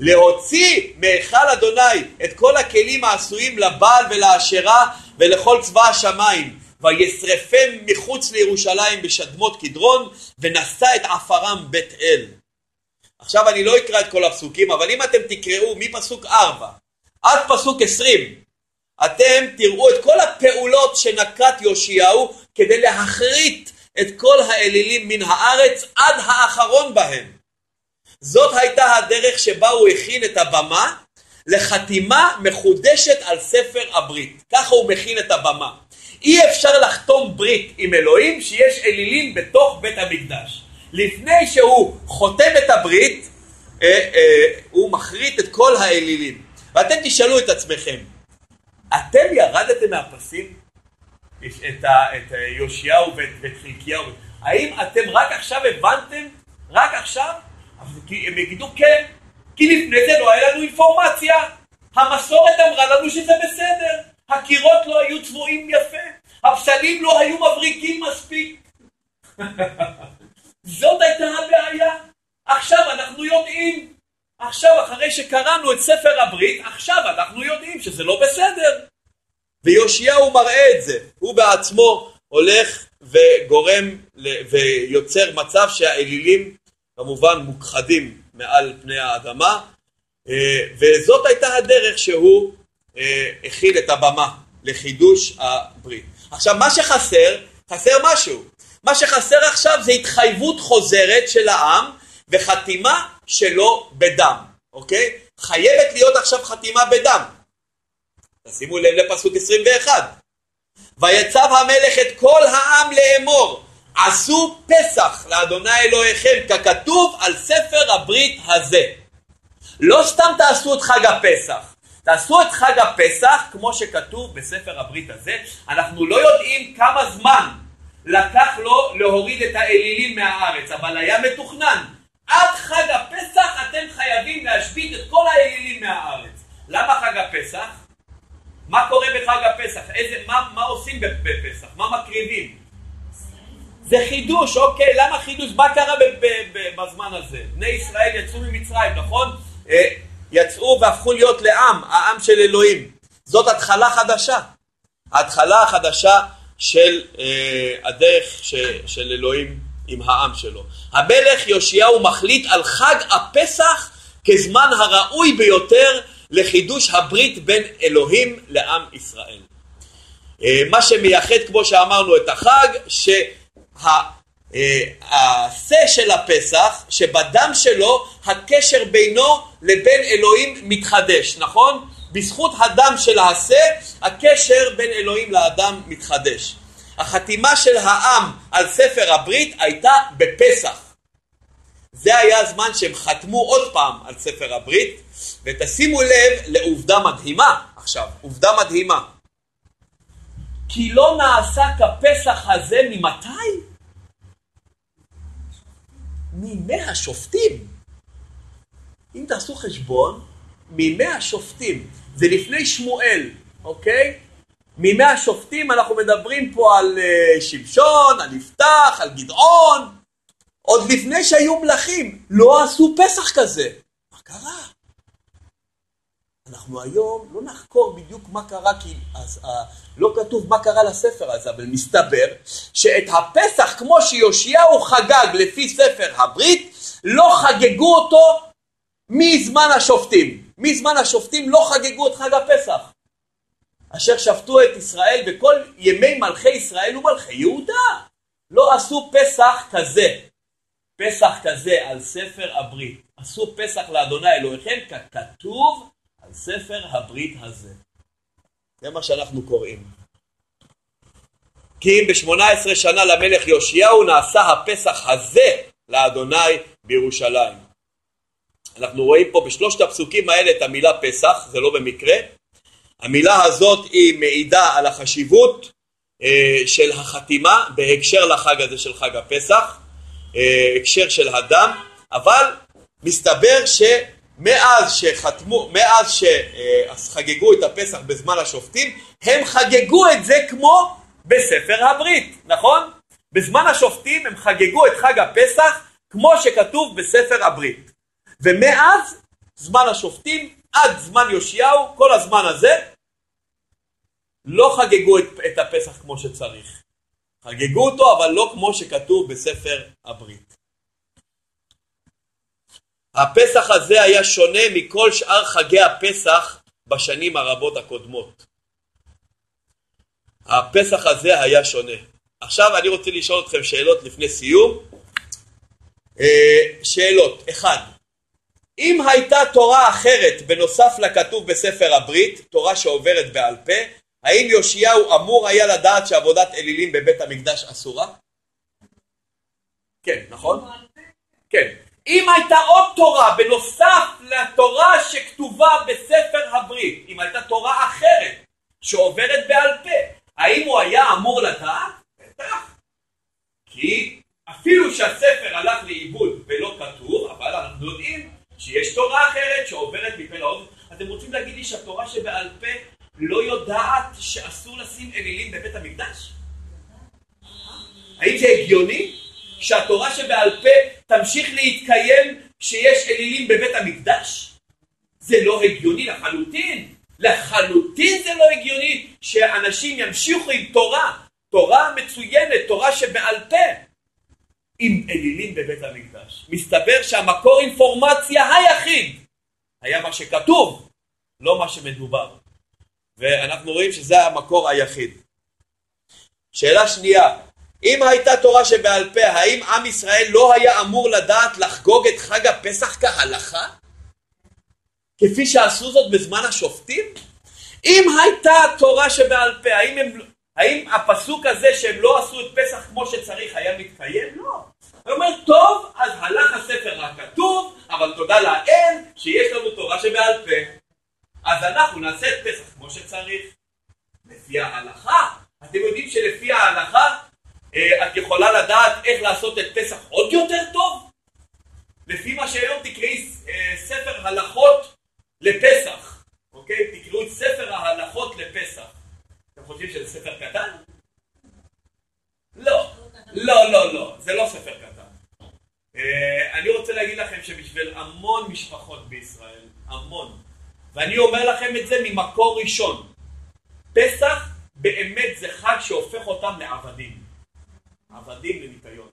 להוציא מהיכל אדוני את כל הכלים העשויים לבעל ולאשרה ולכל צבא השמיים וישרפם מחוץ לירושלים בשדמות קדרון ונשא את עפרם בית אל. עכשיו אני לא אקרא את כל הפסוקים אבל אם אתם תקראו מפסוק 4 עד פסוק 20 אתם תראו את כל הפעולות שנקט יאשיהו כדי להחריט את כל האלילים מן הארץ עד האחרון בהם. זאת הייתה הדרך שבה הוא הכין את הבמה לחתימה מחודשת על ספר הברית. ככה הוא מכין את הבמה. אי אפשר לחתום ברית עם אלוהים שיש אלילים בתוך בית המקדש. לפני שהוא חותם את הברית, אה, אה, הוא מחריט את כל האלילים. ואתם תשאלו את עצמכם, אתם ירדתם מהפסים? את, את יאשיהו ואת חלקיהו. האם אתם רק עכשיו הבנתם? רק עכשיו? הם יגידו כן, כי לפני זה לא היה לנו אינפורמציה. המסורת אמרה לנו שזה בסדר. הקירות לא היו צבועים יפה. הפסלים לא היו מבריקים מספיק. זאת הייתה הבעיה. עכשיו אנחנו יודעים. עכשיו, אחרי שקראנו את ספר הברית, עכשיו אנחנו יודעים שזה לא בסדר. ויאשיהו מראה את זה. הוא בעצמו הולך וגורם ויוצר מצב שהאלילים כמובן מוכחדים מעל פני האדמה, אה, וזאת הייתה הדרך שהוא אה, הכיל את הבמה לחידוש הברית. עכשיו מה שחסר, חסר משהו. מה שחסר עכשיו זה התחייבות חוזרת של העם וחתימה שלו בדם, אוקיי? חייבת להיות עכשיו חתימה בדם. תשימו לב לפסוק 21. ויצב המלך את כל העם לאמור עשו פסח לאדוני אלוהיכם ככתוב על ספר הברית הזה. לא סתם תעשו את חג הפסח, תעשו את חג הפסח כמו שכתוב בספר הברית הזה. אנחנו לא יודעים כמה זמן לקח לו להוריד את האלילים מהארץ, אבל היה מתוכנן. עד חג הפסח אתם חייבים להשבית את כל האלילים מהארץ. למה חג הפסח? מה קורה בחג הפסח? איזה, מה, מה עושים בפסח? מה מקריבים? זה חידוש, אוקיי, למה חידוש? מה קרה בזמן הזה? בני ישראל יצאו ממצרים, נכון? אה, יצאו והפכו להיות לעם, העם של אלוהים. זאת התחלה חדשה. ההתחלה החדשה של אה, הדרך ש, של אלוהים עם העם שלו. המלך יאשיהו מחליט על חג הפסח כזמן הראוי ביותר לחידוש הברית בין אלוהים לעם ישראל. אה, מה שמייחד, כמו שאמרנו, את החג, שהשה של הפסח, שבדם שלו הקשר בינו לבין אלוהים מתחדש, נכון? בזכות הדם של השה, הקשר בין אלוהים לאדם מתחדש. החתימה של העם על ספר הברית הייתה בפסח. זה היה הזמן שהם חתמו עוד פעם על ספר הברית, ותשימו לב לעובדה מדהימה עכשיו, עובדה מדהימה. כי לא נעשה כפסח הזה ממתי? מימי השופטים. אם תעשו חשבון, מימי השופטים, זה לפני שמואל, אוקיי? מימי השופטים אנחנו מדברים פה על uh, שמשון, על יפתח, על גדעון, עוד לפני שהיו מלכים, לא עשו פסח כזה. מה קרה? אנחנו היום לא נחקור בדיוק מה קרה, כי אז, uh, לא כתוב מה קרה לספר הזה, אבל מסתבר שאת הפסח כמו שיאשיהו חגג לפי ספר הברית, לא חגגו אותו מזמן השופטים. מזמן השופטים לא חגגו את חג הפסח. אשר שפטו את ישראל בכל ימי מלכי ישראל ומלכי יהודה. לא עשו פסח כזה, פסח כזה על ספר הברית. עשו פסח לאדוני אלוהיכם ככתוב ספר הברית הזה. זה מה שאנחנו קוראים. כי אם ב-18 שנה למלך יאשיהו נעשה הפסח הזה לאדוני בירושלים. אנחנו רואים פה בשלושת הפסוקים האלה את המילה פסח, זה לא במקרה. המילה הזאת היא מעידה על החשיבות אה, של החתימה בהקשר לחג הזה של חג הפסח, אה, הקשר של הדם, אבל מסתבר שמאז שחתמו, מאז שחגגו את הפסח בזמן השופטים, הם חגגו את זה כמו בספר הברית, נכון? בזמן השופטים הם חגגו את חג הפסח כמו שכתוב בספר הברית. ומאז זמן השופטים עד זמן יאשיהו, כל הזמן הזה, לא חגגו את, את הפסח כמו שצריך. חגגו אותו, אבל לא כמו שכתוב בספר הברית. הפסח הזה היה שונה מכל שאר חגי הפסח בשנים הרבות הקודמות. הפסח הזה היה שונה. עכשיו אני רוצה לשאול אתכם שאלות לפני סיום. אה, שאלות, אחד, אם הייתה תורה אחרת בנוסף לכתוב בספר הברית, תורה שעוברת בעל פה, האם יאשיהו אמור היה לדעת שעבודת אלילים בבית המקדש אסורה? כן, נכון? כן. אם הייתה עוד תורה בנוסף לתורה שכתובה בספר הברית, אם הייתה תורה אחרת שעוברת בעל פה, האם הוא היה אמור לדעת? בטח. כי אפילו שהספר הלך לאיבוד ולא כתוב, אבל אנחנו יודעים שיש תורה אחרת שעוברת מפה לאוזן. אתם רוצים להגיד לי שהתורה שבעל פה לא יודעת שאסור לשים אלילים בבית המקדש? האם זה הגיוני שהתורה שבעל פה תמשיך להתקיים כשיש אלילים בבית המקדש? זה לא הגיוני לחלוטין. לחלוטין זה לא הגיוני שאנשים ימשיכו עם תורה, תורה מצוינת, תורה שבעל פה, עם אלילים בבית המקדש. מסתבר שהמקור אינפורמציה היחיד היה מה שכתוב, לא מה שמדובר. ואנחנו רואים שזה המקור היחיד. שאלה שנייה, אם הייתה תורה שבעל פה, האם עם ישראל לא היה אמור לדעת לחגוג את חג הפסח כהלכה? כפי שעשו זאת בזמן השופטים? אם הייתה תורה שבעל פה, האם, הם, האם הפסוק הזה שהם לא עשו את פסח כמו שצריך היה מתקיים? לא. הוא אומר, טוב, אז הלך הספר הכתוב, אבל תודה לאל שיש לנו תורה שבעל פה. אז אנחנו נעשה את פסח כמו שצריך. לפי ההלכה. אתם יודעים שלפי ההלכה את יכולה לדעת איך לעשות את פסח עוד יותר טוב? לפי מה שהיום תקראי אה, ספר הלכות לפסח, אוקיי? תקראו את ספר ההלכות לפסח. אתם חושבים שזה ספר קטן? לא, לא, לא, לא, זה לא ספר קטן. אה, אני רוצה להגיד לכם שבשביל המון משפחות בישראל, המון, ואני אומר לכם את זה ממקור ראשון. פסח באמת זה חג שהופך אותם לעבדים. עבדים לניקיון.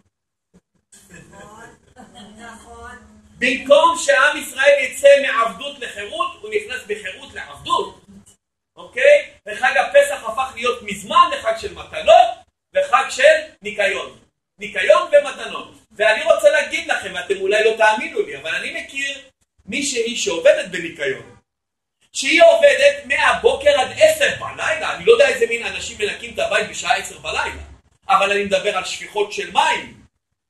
במקום שעם ישראל יצא מעבדות לחירות, הוא נכנס בחירות לעבדות. אוקיי? וחג הפסח הפך להיות מזמן לחג של מתנות וחג של ניקיון. ניקיון ומתנות. ואני רוצה להגיד לכם, ואתם אולי לא תאמינו לי, אבל אני מכיר מישהי שעובדת בניקיון. שהיא עובדת מהבוקר עד עשר בלילה, אני לא יודע איזה מין אנשים מנקים את הבית בשעה עשר בלילה, אבל אני מדבר על שפיכות של מים,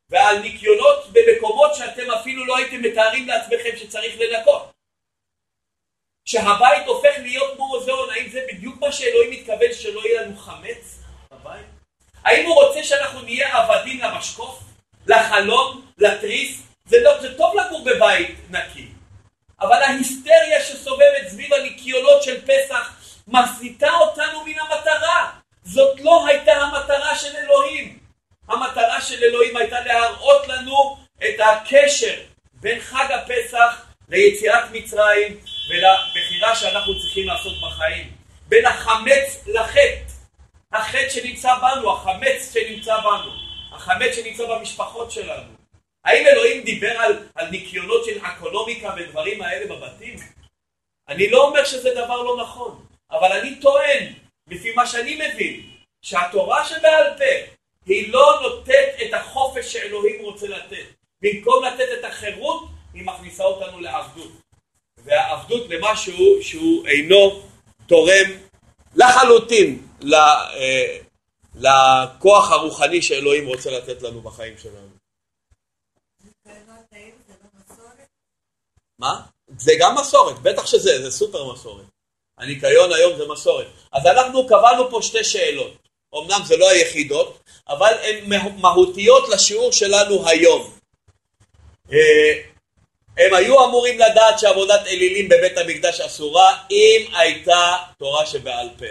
ועל ניקיונות במקומות שאתם אפילו לא הייתם מתארים לעצמכם שצריך לנקות. שהבית הופך להיות מוזיאון, האם זה בדיוק מה שאלוהים מתכוון שלא יהיה לנו חמץ בבית? האם הוא רוצה שאנחנו נהיה עבדים למשקוף, לחלום, לתריס? זה, לא, זה טוב לגור בבית נקי, אבל ההיסטריה שסובבת סביב הניקיונות של פסח מסיתה אותנו מן המטרה. זאת לא הייתה המטרה של אלוהים. המטרה של אלוהים הייתה להראות לנו את הקשר בין חג הפסח ליציאת מצרים ולבחירה שאנחנו צריכים לעשות בחיים. בין החמץ לחטא. החטא שנמצא בנו, החמץ שנמצא בנו, החמץ שנמצא במשפחות שלנו. האם אלוהים דיבר על, על ניקיונות של אקונומיקה ודברים האלה בבתים? אני לא אומר שזה דבר לא נכון, אבל אני טוען, לפי מה שאני מבין, שהתורה שבעל פה היא לא נותנת את החופש שאלוהים רוצה לתת. במקום לתת את החירות, היא מכניסה אותנו לעבדות. והעבדות למשהו שהוא אינו תורם לחלוטין אה, לכוח הרוחני שאלוהים רוצה לתת לנו בחיים שלנו. מה? זה גם מסורת, בטח שזה, זה סופר מסורת. הניקיון היום זה מסורת. אז אנחנו קבענו פה שתי שאלות. אמנם זה לא היחידות, אבל הן מהותיות לשיעור שלנו היום. אה, הם היו אמורים לדעת שעבודת אלילים בבית המקדש אסורה אם הייתה תורה שבעל פה.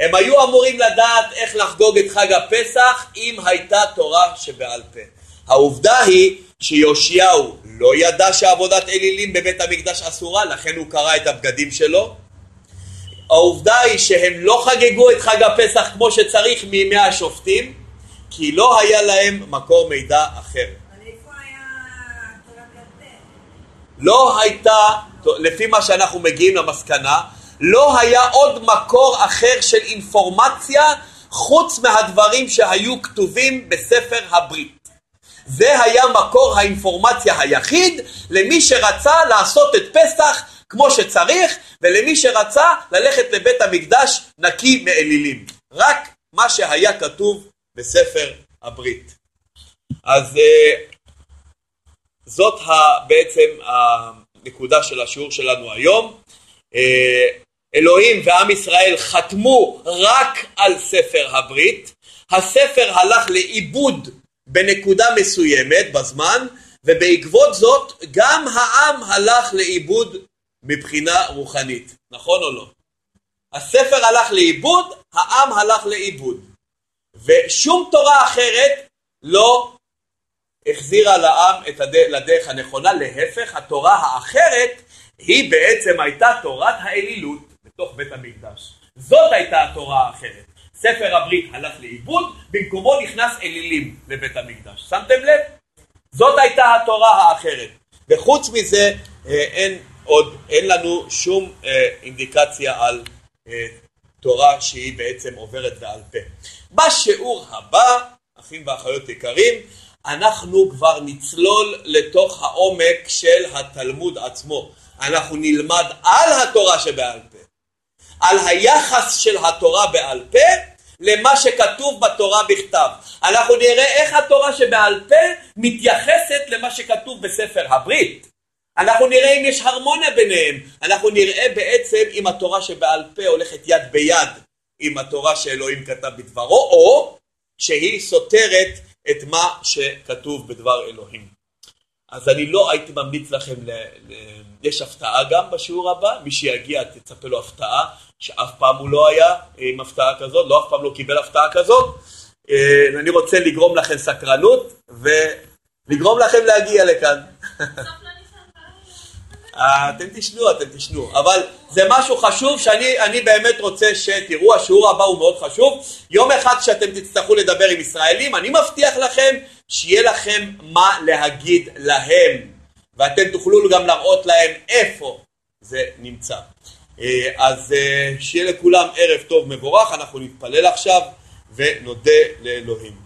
הם היו אמורים לדעת איך לחגוג את חג הפסח אם הייתה תורה שבעל פה. העובדה היא שיאשיהו לא ידע שעבודת אלילים בבית המקדש אסורה, לכן הוא קרא את הבגדים שלו. העובדה היא שהם לא חגגו את חג הפסח כמו שצריך מימי השופטים, כי לא היה להם מקור מידע אחר. לא הייתה, לפי מה שאנחנו מגיעים למסקנה, לא היה עוד מקור אחר של אינפורמציה חוץ מהדברים שהיו כתובים בספר הברית. זה היה מקור האינפורמציה היחיד למי שרצה לעשות את פסח כמו שצריך ולמי שרצה ללכת לבית המקדש נקי מאלילים. רק מה שהיה כתוב בספר הברית. אז אה, זאת בעצם הנקודה של השיעור שלנו היום. אה, אלוהים ועם ישראל חתמו רק על ספר הברית, הספר הלך לאיבוד בנקודה מסוימת בזמן, ובעקבות זאת גם העם הלך לאיבוד מבחינה רוחנית, נכון או לא? הספר הלך לאיבוד, העם הלך לאיבוד, ושום תורה אחרת לא החזירה לעם את הדרך, לדרך הנכונה, להפך, התורה האחרת היא בעצם הייתה תורת האלילות בתוך בית המקדש. זאת הייתה התורה האחרת. ספר הברית הלך לאיבוד, במקומו נכנס אלילים לבית המקדש. שמתם לב? זאת הייתה התורה האחרת. וחוץ מזה אה, אין עוד, אין לנו שום אה, אינדיקציה על אה, תורה שהיא בעצם עוברת בעל פה. בשיעור הבא, אחים ואחיות יקרים, אנחנו כבר נצלול לתוך העומק של התלמוד עצמו. אנחנו נלמד על התורה שבעל פה, על היחס של התורה בעל פה למה שכתוב בתורה בכתב. אנחנו נראה איך התורה שבעל פה מתייחסת למה שכתוב בספר הברית. אנחנו נראה אם יש הרמוניה ביניהם. אנחנו נראה בעצם אם התורה שבעל פה הולכת יד ביד עם התורה שאלוהים כתב בדברו, או שהיא סותרת את מה שכתוב בדבר אלוהים. אז אני לא הייתי ממליץ לכם, ל... ל... יש הפתעה גם בשיעור הבא, מי שיגיע תצפה לו הפתעה, שאף פעם הוא לא היה עם הפתעה כזאת, לא אף פעם לא קיבל הפתעה כזאת. אה, אני רוצה לגרום לכם סקרנות ולגרום לכם להגיע לכאן. אה, אתם תשנו, אתם תשנו, אבל זה משהו חשוב שאני באמת רוצה שתראו, השיעור הבא הוא מאוד חשוב. יום אחד שאתם תצטרכו לדבר עם ישראלים, אני מבטיח לכם שיהיה לכם מה להגיד להם, ואתם תוכלו גם להראות להם איפה זה נמצא. אה, אז אה, שיהיה לכולם ערב טוב מבורך, אנחנו נתפלל עכשיו ונודה לאלוהים.